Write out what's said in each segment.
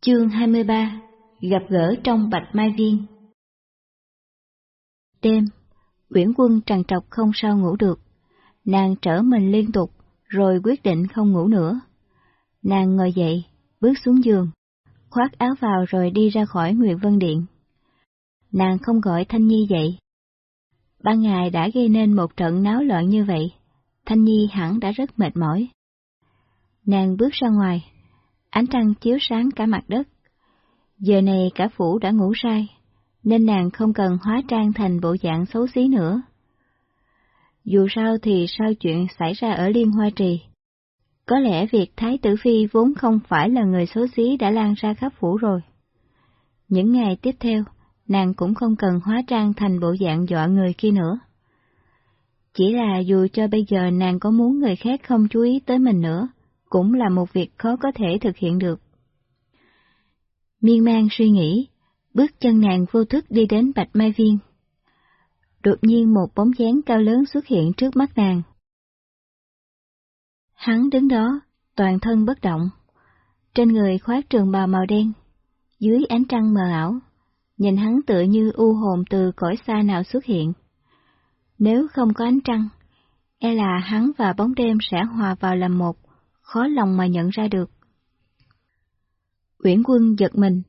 Chương 23 Gặp gỡ trong Bạch Mai Viên Đêm, Uyển Quân trằn trọc không sao ngủ được. Nàng trở mình liên tục, rồi quyết định không ngủ nữa. Nàng ngồi dậy, bước xuống giường, khoác áo vào rồi đi ra khỏi Nguyệt Vân Điện. Nàng không gọi Thanh Nhi dậy. Ban ngày đã gây nên một trận náo loạn như vậy, Thanh Nhi hẳn đã rất mệt mỏi. Nàng bước ra ngoài, ánh trăng chiếu sáng cả mặt đất. Giờ này cả phủ đã ngủ say, nên nàng không cần hóa trang thành bộ dạng xấu xí nữa. Dù sao thì sao chuyện xảy ra ở Liên Hoa Trì. Có lẽ việc Thái Tử Phi vốn không phải là người xấu xí đã lan ra khắp phủ rồi. Những ngày tiếp theo, nàng cũng không cần hóa trang thành bộ dạng dọa người kia nữa. Chỉ là dù cho bây giờ nàng có muốn người khác không chú ý tới mình nữa, cũng là một việc khó có thể thực hiện được. Miên man suy nghĩ, bước chân nàng vô thức đi đến Bạch Mai Viên. Đột nhiên một bóng dáng cao lớn xuất hiện trước mắt nàng. Hắn đứng đó, toàn thân bất động, trên người khoác trường bào màu đen, dưới ánh trăng mờ ảo, nhìn hắn tựa như u hồn từ cõi xa nào xuất hiện. Nếu không có ánh trăng, e là hắn và bóng đêm sẽ hòa vào làm một, khó lòng mà nhận ra được. Uyển quân giật mình,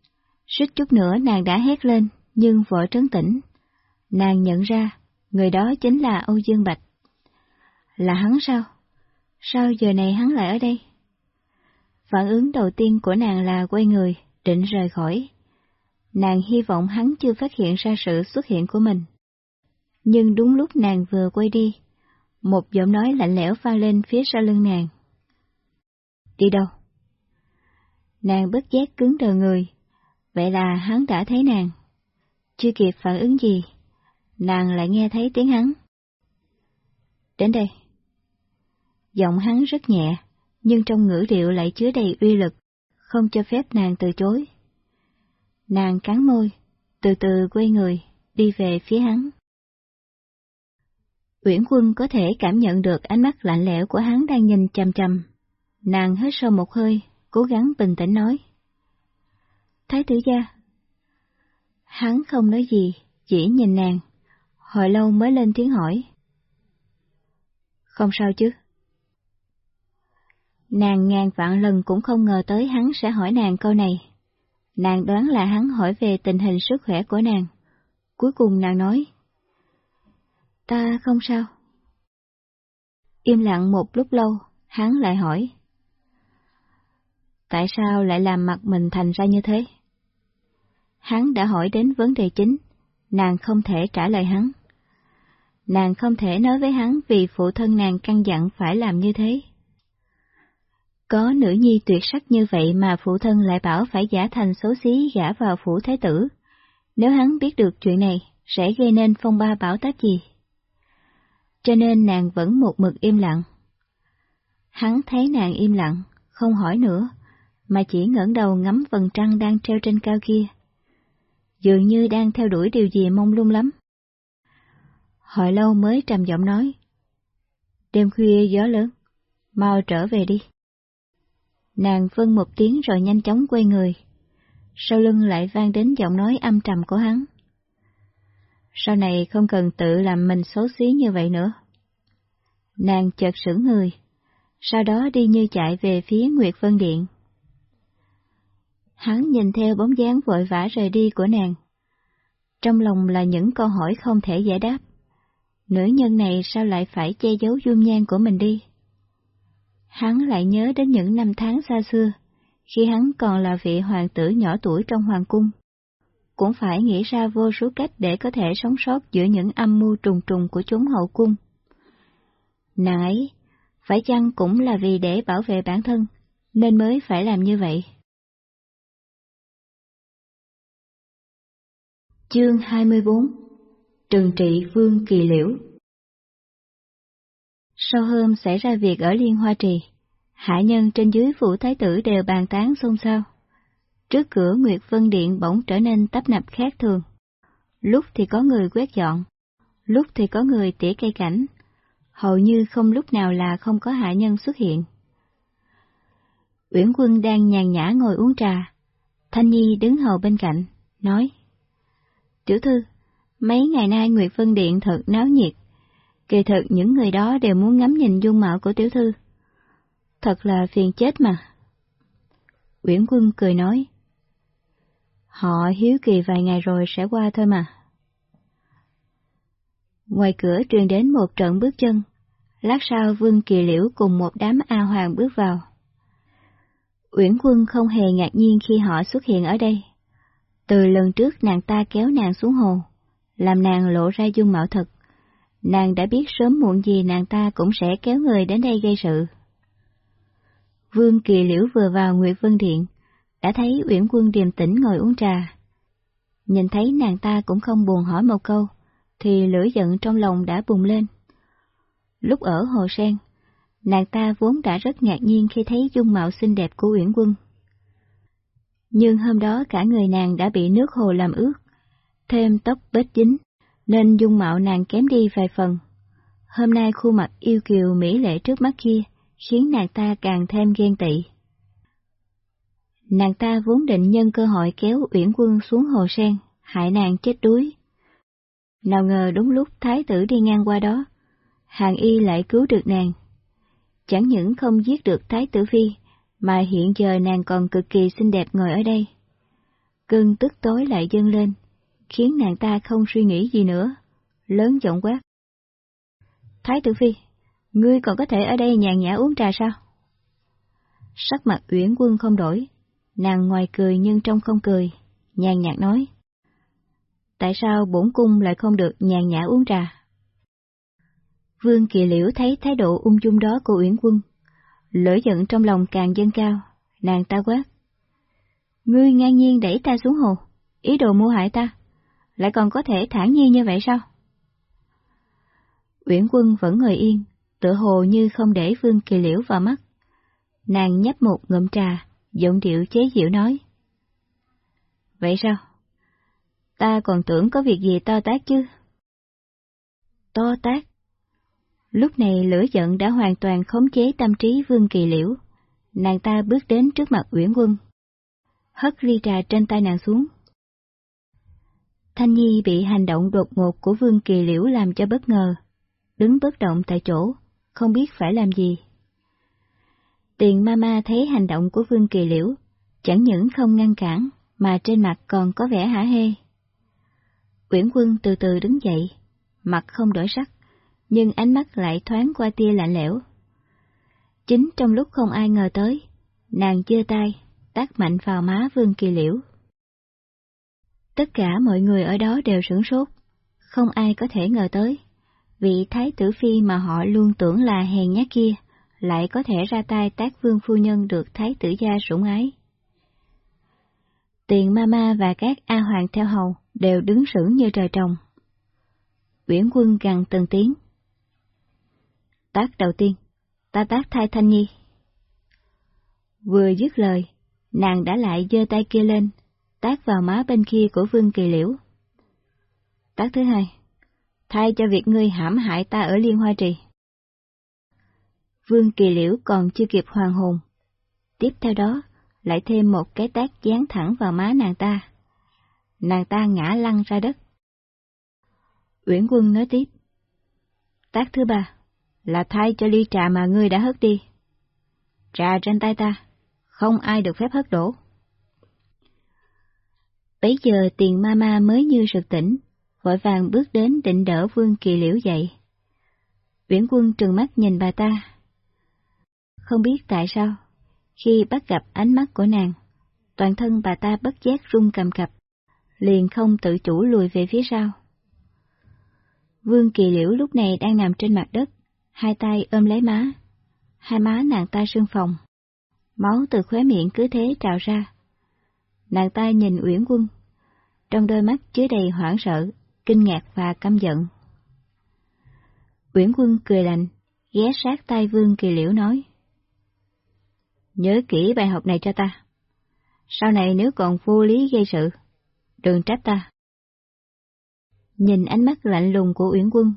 suýt chút nữa nàng đã hét lên, nhưng vội trấn tĩnh. Nàng nhận ra, người đó chính là Âu Dương Bạch. Là hắn sao? Sao giờ này hắn lại ở đây? Phản ứng đầu tiên của nàng là quay người, định rời khỏi. Nàng hy vọng hắn chưa phát hiện ra sự xuất hiện của mình. Nhưng đúng lúc nàng vừa quay đi, một giọng nói lạnh lẽo vang lên phía sau lưng nàng. Đi đâu? Nàng bất giác cứng đờ người, vậy là hắn đã thấy nàng. Chưa kịp phản ứng gì, nàng lại nghe thấy tiếng hắn. Đến đây. Giọng hắn rất nhẹ, nhưng trong ngữ điệu lại chứa đầy uy lực, không cho phép nàng từ chối. Nàng cắn môi, từ từ quay người, đi về phía hắn. Uyển Quân có thể cảm nhận được ánh mắt lạnh lẽo của hắn đang nhìn chằm chằm. Nàng hít sâu một hơi, cố gắng bình tĩnh nói. Thái tử gia. Hắn không nói gì, chỉ nhìn nàng, hồi lâu mới lên tiếng hỏi. Không sao chứ. Nàng ngàn vạn lần cũng không ngờ tới hắn sẽ hỏi nàng câu này. Nàng đoán là hắn hỏi về tình hình sức khỏe của nàng. Cuối cùng nàng nói. Ta không sao. Im lặng một lúc lâu, hắn lại hỏi. Tại sao lại làm mặt mình thành ra như thế? Hắn đã hỏi đến vấn đề chính, nàng không thể trả lời hắn. Nàng không thể nói với hắn vì phụ thân nàng căn dặn phải làm như thế. Có nữ nhi tuyệt sắc như vậy mà phụ thân lại bảo phải giả thành xấu xí gả vào phủ thái tử. Nếu hắn biết được chuyện này, sẽ gây nên phong ba bảo táp gì? Cho nên nàng vẫn một mực im lặng. Hắn thấy nàng im lặng, không hỏi nữa, mà chỉ ngẩng đầu ngắm vầng trăng đang treo trên cao kia. Dường như đang theo đuổi điều gì mong lung lắm. Hồi lâu mới trầm giọng nói. Đêm khuya gió lớn, mau trở về đi. Nàng vâng một tiếng rồi nhanh chóng quay người. Sau lưng lại vang đến giọng nói âm trầm của hắn. Sau này không cần tự làm mình xấu xí như vậy nữa. Nàng chợt sững người, sau đó đi như chạy về phía Nguyệt Vân Điện. Hắn nhìn theo bóng dáng vội vã rời đi của nàng. Trong lòng là những câu hỏi không thể giải đáp. Nữ nhân này sao lại phải che giấu dung nhan của mình đi? Hắn lại nhớ đến những năm tháng xa xưa, khi hắn còn là vị hoàng tử nhỏ tuổi trong hoàng cung. Cũng phải nghĩ ra vô số cách để có thể sống sót giữa những âm mưu trùng trùng của chúng hậu cung. Nàng ấy, phải chăng cũng là vì để bảo vệ bản thân, nên mới phải làm như vậy? Chương 24 Trừng trị Vương Kỳ Liễu Sau hôm xảy ra việc ở Liên Hoa Trì, hạ nhân trên dưới phủ thái tử đều bàn tán xôn xao. Trước cửa Nguyệt Vân Điện bỗng trở nên tấp nập khác thường. Lúc thì có người quét dọn, lúc thì có người tỉa cây cảnh, hầu như không lúc nào là không có hạ nhân xuất hiện. Uyển Quân đang nhàn nhã ngồi uống trà, Thanh Nhi đứng hầu bên cạnh, nói. Tiểu thư, mấy ngày nay Nguyệt Vân Điện thật náo nhiệt. Kỳ thực những người đó đều muốn ngắm nhìn dung mạo của tiểu thư. Thật là phiền chết mà. Uyển Quân cười nói. Họ hiếu kỳ vài ngày rồi sẽ qua thôi mà. Ngoài cửa truyền đến một trận bước chân, lát sau Vương Kỳ Liễu cùng một đám A Hoàng bước vào. Uyển Quân không hề ngạc nhiên khi họ xuất hiện ở đây. Từ lần trước nàng ta kéo nàng xuống hồ, làm nàng lộ ra dung mạo thật. Nàng đã biết sớm muộn gì nàng ta cũng sẽ kéo người đến đây gây sự. Vương Kỳ Liễu vừa vào Nguyệt Vân Điện, đã thấy Uyển Quân điềm tĩnh ngồi uống trà. Nhìn thấy nàng ta cũng không buồn hỏi một câu, thì lửa giận trong lòng đã bùng lên. Lúc ở Hồ Sen, nàng ta vốn đã rất ngạc nhiên khi thấy dung mạo xinh đẹp của Uyển Quân. Nhưng hôm đó cả người nàng đã bị nước hồ làm ướt, thêm tóc bết dính, nên dung mạo nàng kém đi vài phần. Hôm nay khuôn mặt yêu kiều mỹ lệ trước mắt kia khiến nàng ta càng thêm ghen tị. Nàng ta vốn định nhân cơ hội kéo Uyển Quân xuống hồ sen, hại nàng chết đuối. Nào ngờ đúng lúc thái tử đi ngang qua đó, hàng y lại cứu được nàng. Chẳng những không giết được thái tử phi, mà hiện giờ nàng còn cực kỳ xinh đẹp ngồi ở đây. Cơn tức tối lại dâng lên, khiến nàng ta không suy nghĩ gì nữa, lớn giọng quát. Thái tử phi, ngươi còn có thể ở đây nhàn nhã uống trà sao? Sắc mặt Uyển Quân không đổi, nàng ngoài cười nhưng trong không cười, nhàn nhạt nói. Tại sao bổn cung lại không được nhàn nhã uống trà? Vương Kỳ Liễu thấy thái độ ung dung đó của Uyển Quân, lửa giận trong lòng càng dâng cao, nàng ta quát. Ngươi ngang nhiên đẩy ta xuống hồ, ý đồ mua hại ta, lại còn có thể thản nhiên như vậy sao? Uyển Quân vẫn ngồi yên, tựa hồ như không để Vương Kỳ Liễu vào mắt. Nàng nhấp một ngụm trà, giọng điệu chế giễu nói. Vậy sao? Ta còn tưởng có việc gì to tác chứ? To tác? Lúc này lửa giận đã hoàn toàn khống chế tâm trí Vương Kỳ Liễu. Nàng ta bước đến trước mặt Uyển Quân. Hất ly trà trên tay nàng xuống. Thanh Nhi bị hành động đột ngột của Vương Kỳ Liễu làm cho bất ngờ, đứng bất động tại chỗ, không biết phải làm gì. Tiền Mama thấy hành động của Vương Kỳ Liễu, chẳng những không ngăn cản, mà trên mặt còn có vẻ hả hê. Uyển Quân từ từ đứng dậy, mặt không đổi sắc, nhưng ánh mắt lại thoáng qua tia lạnh lẽo. Chính trong lúc không ai ngờ tới, nàng chưa tay, tác mạnh vào má Vương Kỳ Liễu. Tất cả mọi người ở đó đều sửng sốt, không ai có thể ngờ tới, vị thái tử phi mà họ luôn tưởng là hèn nhát kia, lại có thể ra tay tác vương phu nhân được thái tử gia sủng ái. Tiền Mama và các A Hoàng theo hầu đều đứng sững như trời trồng. Uyển quân gằn từng tiếng. Tác đầu tiên, ta tác thai Thanh Nhi. Vừa dứt lời, nàng đã lại giơ tay kia lên, tác vào má bên kia của Vương Kỳ Liễu. Tác thứ hai, thay cho việc ngươi hãm hại ta ở Liên Hoa Trì. Vương Kỳ Liễu còn chưa kịp hoàng hồn. Tiếp theo đó, lại thêm một cái tác dán thẳng vào má nàng ta. Nàng ta ngã lăn ra đất. Uyển Quân nói tiếp. Tác thứ ba, là thay cho ly trà mà ngươi đã hất đi. Trà trên tay ta, không ai được phép hất đổ. Bấy giờ tiền ma ma mới như sực tỉnh, vội vàng bước đến định đỡ Vương Kỳ Liễu dậy. Viễn Quân trừng mắt nhìn bà ta. Không biết tại sao, khi bắt gặp ánh mắt của nàng, toàn thân bà ta bất giác run cầm cập, liền không tự chủ lùi về phía sau. Vương Kỳ Liễu lúc này đang nằm trên mặt đất, hai tay ôm lấy má. Hai má nàng ta sưng phồng. Máu từ khóe miệng cứ thế trào ra. Nàng ta nhìn Uyển Quân. Trong đôi mắt chứa đầy hoảng sợ, kinh ngạc và căm giận. Uyển Quân cười lạnh, ghé sát tay Vương Kỳ Liễu nói. Nhớ kỹ bài học này cho ta. Sau này nếu còn vô lý gây sự, đừng trách ta. Nhìn ánh mắt lạnh lùng của Uyển Quân,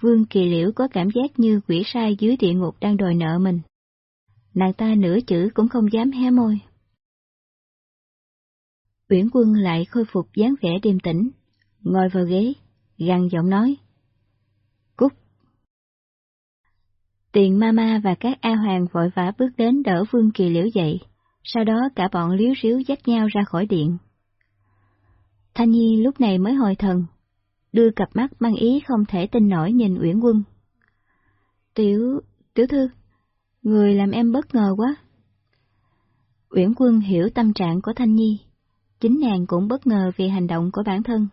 Vương Kỳ Liễu có cảm giác như quỷ sai dưới địa ngục đang đòi nợ mình. Nàng ta nửa chữ cũng không dám hé môi. Uyển Quân lại khôi phục dáng vẻ điềm tĩnh, ngồi vào ghế, gằn giọng nói. Cút! Tiền Mama và các A Hoàng vội vã bước đến đỡ Vương Kỳ Liễu dậy, sau đó cả bọn liếu ríu dắt nhau ra khỏi điện. Thanh Nhi lúc này mới hồi thần, đưa cặp mắt mang ý không thể tin nổi nhìn Uyển Quân. Tiểu, tiểu thư, người làm em bất ngờ quá. Uyển Quân hiểu tâm trạng của Thanh Nhi, chính nàng cũng bất ngờ vì hành động của bản thân.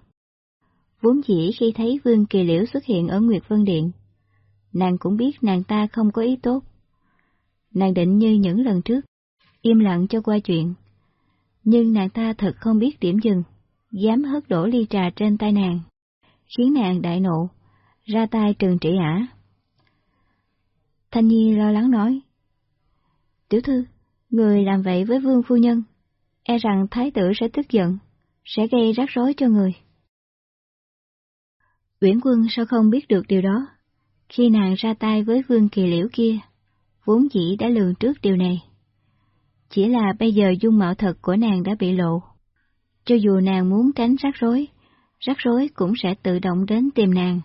Vốn dĩ khi thấy Vương Kỳ Liễu xuất hiện ở Nguyệt Vân Điện, nàng cũng biết nàng ta không có ý tốt. Nàng định như những lần trước, im lặng cho qua chuyện. Nhưng nàng ta thật không biết điểm dừng, dám hất đổ ly trà trên tay nàng, khiến nàng đại nộ, ra tay trừng trị ả. Thanh Nhi lo lắng nói, Tiểu thư, người làm vậy với vương phu nhân, e rằng thái tử sẽ tức giận, sẽ gây rắc rối cho người. Uyển quân sao không biết được điều đó, khi nàng ra tay với vương kỳ liễu kia, vốn dĩ đã lường trước điều này. Chỉ là bây giờ dung mạo thật của nàng đã bị lộ. Cho dù nàng muốn tránh rắc rối, rắc rối cũng sẽ tự động đến tìm nàng.